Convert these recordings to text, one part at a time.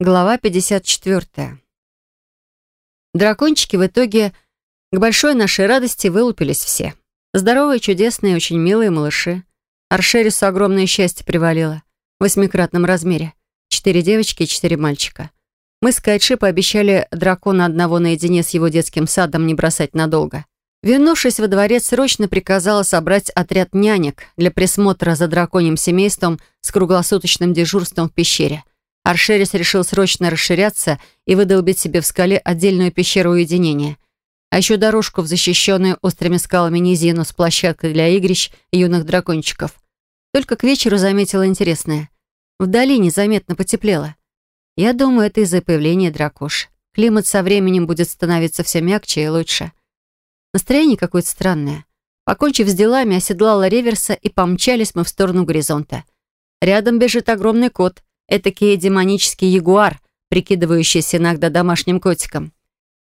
Глава 54. Дракончики в итоге, к большой нашей радости, вылупились все. Здоровые, чудесные, очень милые малыши. Аршерису огромное счастье привалило. В восьмикратном размере. Четыре девочки и четыре мальчика. Мы с Кайтши пообещали дракона одного наедине с его детским садом не бросать надолго. Вернувшись во дворец, срочно приказала собрать отряд нянек для присмотра за драконьим семейством с круглосуточным дежурством в пещере – Аршерис решил срочно расширяться и выдолбить себе в скале отдельную пещеру уединения. А еще дорожку в защищенную острыми скалами низину с площадкой для игрищ юных дракончиков. Только к вечеру заметила интересное. Вдали незаметно потеплело. Я думаю, это из-за появления дракош. Климат со временем будет становиться все мягче и лучше. Настроение какое-то странное. Покончив с делами, оседлала реверса и помчались мы в сторону горизонта. Рядом бежит огромный кот — Этакий демонический ягуар, прикидывающийся иногда домашним котиком.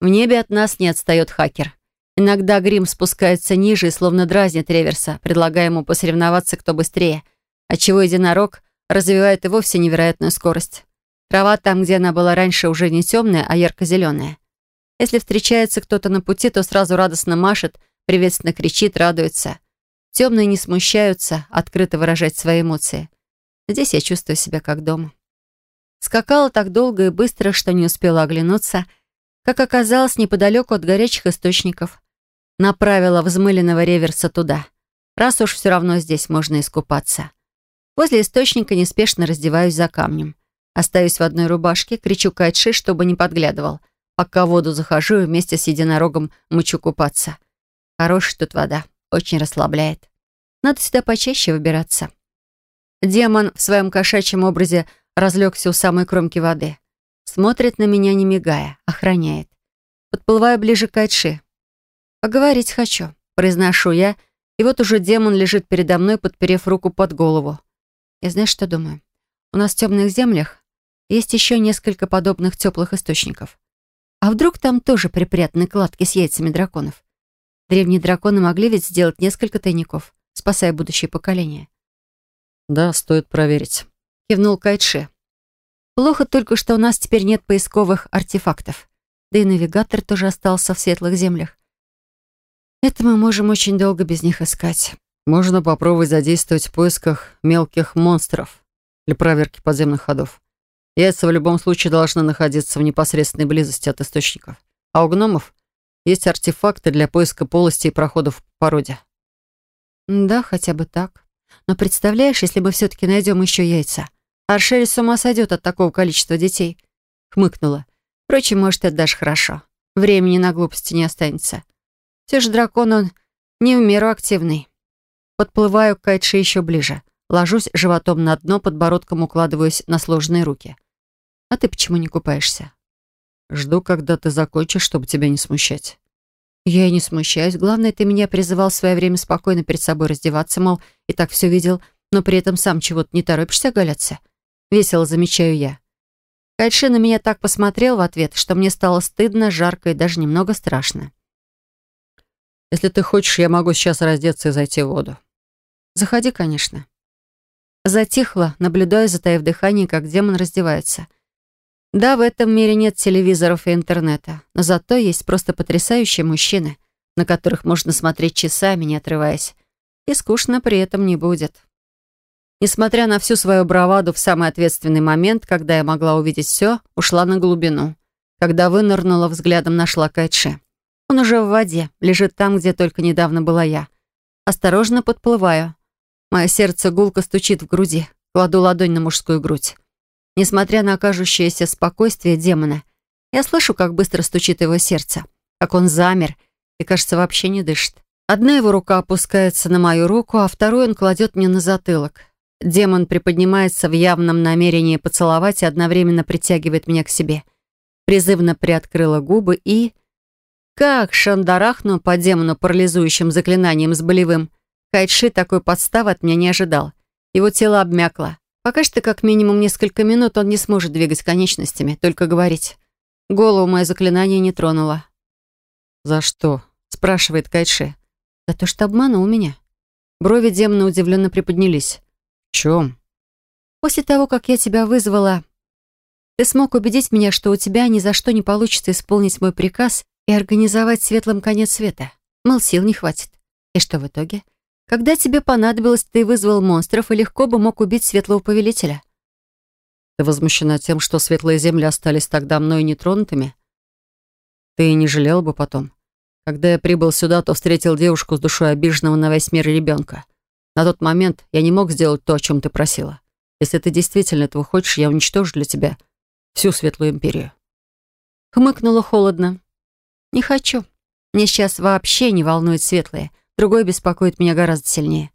В небе от нас не отстает хакер. Иногда грим спускается ниже и словно дразнит реверса, предлагая ему посоревноваться, кто быстрее, отчего единорог развивает и вовсе невероятную скорость. Трава там, где она была раньше, уже не темная, а ярко-зеленая. Если встречается кто-то на пути, то сразу радостно машет, приветственно кричит, радуется. Темные не смущаются открыто выражать свои эмоции. Здесь я чувствую себя как дома. Скакала так долго и быстро, что не успела оглянуться, как оказалось неподалеку от горячих источников. Направила взмыленного реверса туда. Раз уж все равно здесь можно искупаться. Возле источника неспешно раздеваюсь за камнем. Остаюсь в одной рубашке, кричу Кайтши, чтобы не подглядывал. Пока в воду захожу и вместе с единорогом мучу купаться. Хорошая тут вода, очень расслабляет. Надо сюда почаще выбираться. Демон в своем кошачьем образе разлегся у самой кромки воды. Смотрит на меня, не мигая, охраняет. Подплываю ближе к Айтши. «Поговорить хочу», — произношу я, и вот уже демон лежит передо мной, подперев руку под голову. Я знаешь, что думаю? У нас в темных землях есть еще несколько подобных теплых источников. А вдруг там тоже припрятаны кладки с яйцами драконов? Древние драконы могли ведь сделать несколько тайников, спасая будущее поколение. «Да, стоит проверить», — кивнул Кайтши. «Плохо только, что у нас теперь нет поисковых артефактов. Да и навигатор тоже остался в светлых землях. Это мы можем очень долго без них искать». «Можно попробовать задействовать в поисках мелких монстров для проверки подземных ходов. Яйца в любом случае должны находиться в непосредственной близости от источников. А у гномов есть артефакты для поиска полостей и проходов в породе». «Да, хотя бы так», но представляешь, если мы все-таки найдем еще яйца? Аршери с ума сойдет от такого количества детей. Хмыкнула. Впрочем, может, это даже хорошо. Времени на глупости не останется. Все же дракон, он не в меру активный. Подплываю к Кайтше еще ближе. Ложусь животом на дно, подбородком укладываюсь на сложные руки. А ты почему не купаешься? Жду, когда ты закончишь, чтобы тебя не смущать. Я и не смущаюсь. Главное, ты меня призывал в свое время спокойно перед собой раздеваться, мол, и так все видел, но при этом сам чего-то не торопишься оголяться. Весело замечаю я. Кайши на меня так посмотрел в ответ, что мне стало стыдно, жарко и даже немного страшно. «Если ты хочешь, я могу сейчас раздеться и зайти в воду». «Заходи, конечно». Затихла, наблюдая, затаив дыхание, как демон раздевается — да, в этом мире нет телевизоров и интернета, но зато есть просто потрясающие мужчины, на которых можно смотреть часами, не отрываясь. И скучно при этом не будет. Несмотря на всю свою браваду, в самый ответственный момент, когда я могла увидеть все, ушла на глубину. Когда вынырнула, взглядом нашла Кайтше. Он уже в воде, лежит там, где только недавно была я. Осторожно подплываю. Мое сердце гулко стучит в груди. Кладу ладонь на мужскую грудь. Несмотря на окажущееся спокойствие демона, я слышу, как быстро стучит его сердце, как он замер и, кажется, вообще не дышит. Одна его рука опускается на мою руку, а вторую он кладет мне на затылок. Демон приподнимается в явном намерении поцеловать и одновременно притягивает меня к себе. Призывно приоткрыла губы и... Как шандарахну по демону парализующим заклинанием с болевым. Кайтши такой подставы от меня не ожидал. Его тело обмякло. Пока что как минимум несколько минут он не сможет двигать конечностями, только говорить. Голову мое заклинание не тронуло. «За что?» — спрашивает Кайши. «За то, что обманул меня». Брови демона удивленно приподнялись. «В чем?» «После того, как я тебя вызвала, Ты смог убедить меня, что у тебя ни за что не получится исполнить мой приказ и организовать светлым конец света. Мол, сил не хватит. И что в итоге? Когда тебе понадобилось, ты вызвал монстров и легко бы мог убить светлого повелителя. Ты возмущена тем, что светлые земли остались тогда мной нетронутыми? Ты не жалел бы потом? Когда я прибыл сюда, то встретил девушку с душой обиженного на весь мир ребенка. На тот момент я не мог сделать то, о чем ты просила. Если ты действительно этого хочешь, я уничтожу для тебя всю Светлую Империю». Хмыкнула холодно. «Не хочу. Мне сейчас вообще не волнует светлые. Другой беспокоит меня гораздо сильнее.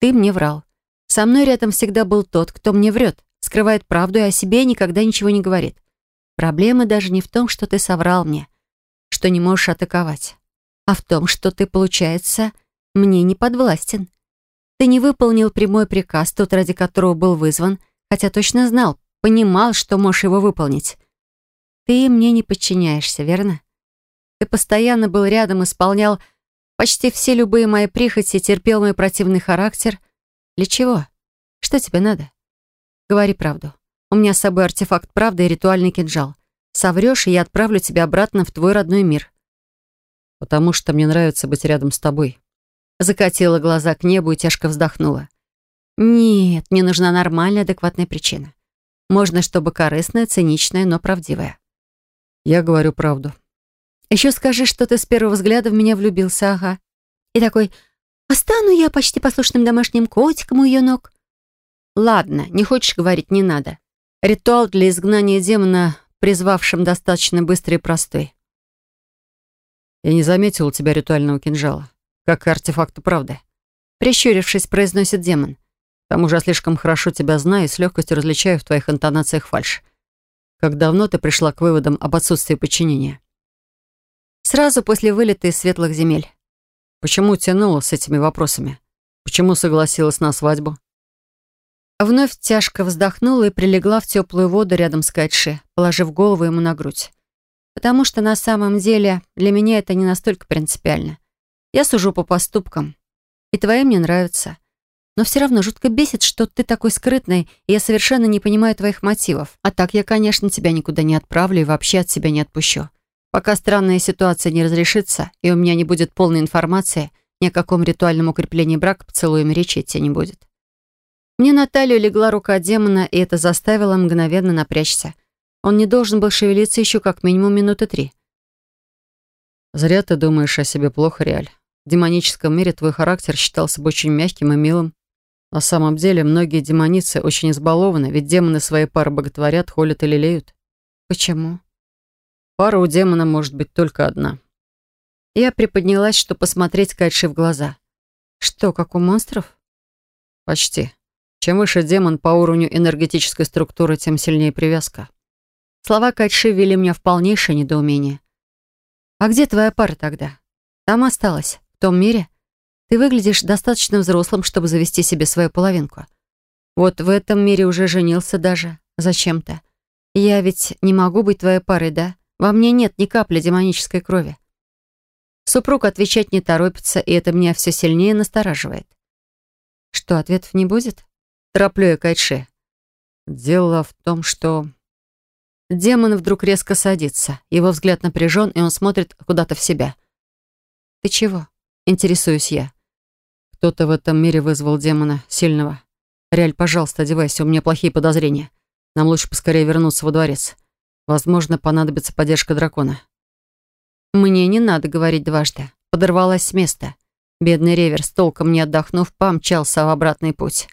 Ты мне врал. Со мной рядом всегда был тот, кто мне врет, скрывает правду и о себе никогда ничего не говорит. Проблема даже не в том, что ты соврал мне, что не можешь атаковать, а в том, что ты, получается, мне не подвластен. Ты не выполнил прямой приказ, тот, ради которого был вызван, хотя точно знал, понимал, что можешь его выполнить. Ты мне не подчиняешься, верно? Ты постоянно был рядом, исполнял почти все любые мои прихоти, терпел мой противный характер. Для чего? Что тебе надо? Говори правду. У меня с собой артефакт правды и ритуальный кинжал. Соврешь, и я отправлю тебя обратно в твой родной мир. Потому что мне нравится быть рядом с тобой. Закатила глаза к небу и тяжко вздохнула. Нет, мне нужна нормальная, адекватная причина. Можно, чтобы корыстная, циничная, но правдивая. Я говорю правду. Еще скажи, что ты с первого взгляда в меня влюбился, ага. И такой, а я почти послушным домашним котиком у ее ног. Ладно, не хочешь говорить, не надо. Ритуал для изгнания демона, призвавшим достаточно быстрый и простой. Я не заметил у тебя ритуального кинжала как артефакту правды. Прищурившись, произносит демон. К тому же я слишком хорошо тебя знаю и с легкостью различаю в твоих интонациях фальшь. Как давно ты пришла к выводам об отсутствии подчинения? Сразу после вылета из светлых земель. Почему тянула с этими вопросами? Почему согласилась на свадьбу? Вновь тяжко вздохнула и прилегла в теплую воду рядом с Кайтши, положив голову ему на грудь. Потому что на самом деле для меня это не настолько принципиально. Я сужу по поступкам. И твои мне нравятся. Но все равно жутко бесит, что ты такой скрытный, и я совершенно не понимаю твоих мотивов. А так я, конечно, тебя никуда не отправлю и вообще от себя не отпущу. Пока странная ситуация не разрешится, и у меня не будет полной информации, ни о каком ритуальном укреплении брака поцелуем речи идти не будет. Мне на талию легла рука демона, и это заставило мгновенно напрячься. Он не должен был шевелиться еще как минимум минуты три. «Зря ты думаешь о себе плохо, Реаль. В демоническом мире твой характер считался бы очень мягким и милым. На самом деле, многие демоницы очень избалованы, ведь демоны свои пары боготворят, холят и лелеют. Почему? Пара у демона может быть только одна. Я приподнялась, чтобы посмотреть Кайши в глаза. Что, как у монстров? Почти. Чем выше демон по уровню энергетической структуры, тем сильнее привязка. Слова Кайши ввели меня в полнейшее недоумение. «А где твоя пара тогда? Там осталась?» В том мире ты выглядишь достаточно взрослым, чтобы завести себе свою половинку. Вот в этом мире уже женился даже. Зачем-то. Я ведь не могу быть твоей парой, да? Во мне нет ни капли демонической крови. Супруг отвечать не торопится, и это меня все сильнее настораживает. Что, ответов не будет? Тороплю я Кайше. Дело в том, что... Демон вдруг резко садится. Его взгляд напряжен, и он смотрит куда-то в себя. Ты чего? Интересуюсь я. Кто-то в этом мире вызвал демона сильного. Реаль, пожалуйста, одевайся, у меня плохие подозрения. Нам лучше поскорее вернуться во дворец. Возможно, понадобится поддержка дракона. Мне не надо говорить дважды. Подорвалась с места. Бедный реверс, толком не отдохнув, помчался в обратный путь.